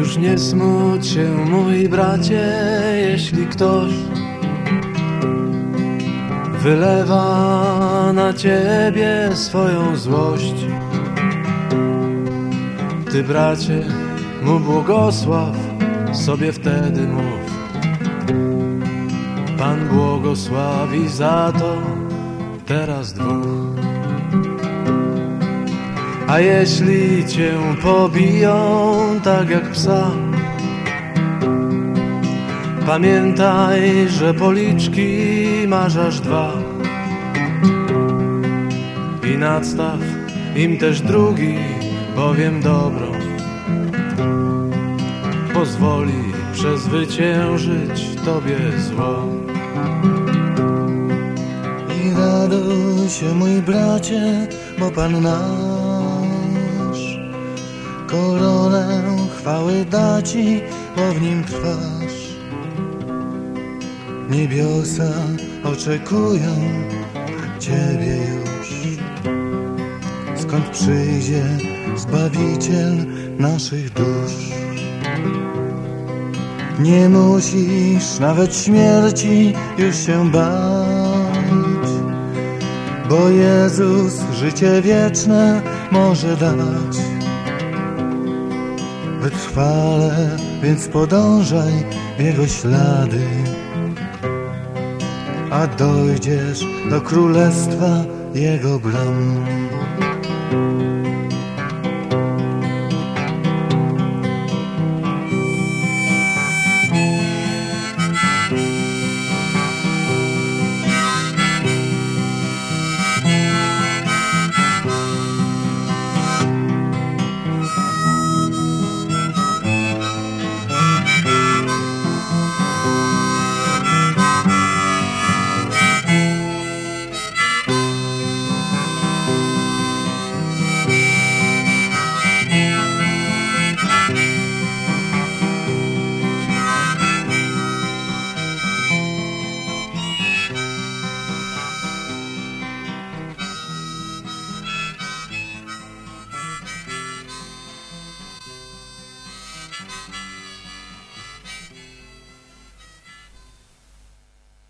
Już nie smuć się, mój bracie, jeśli ktoś wylewa na ciebie swoją złość. Ty, bracie, mu błogosław, sobie wtedy mów. Pan błogosławi za to teraz dwóch. A jeśli cię pobiją tak jak psa, pamiętaj, że policzki masz aż dwa. I nadstaw im też drugi, bowiem dobro pozwoli przezwyciężyć tobie zło. I raduj się, mój bracie, bo Pan koronę chwały da Ci, bo w nim trwasz. Niebiosa oczekują Ciebie już, skąd przyjdzie Zbawiciel naszych dusz. Nie musisz nawet śmierci już się bać, bo Jezus życie wieczne może dać. Wytrwale, więc podążaj w Jego ślady, a dojdziesz do królestwa Jego bram.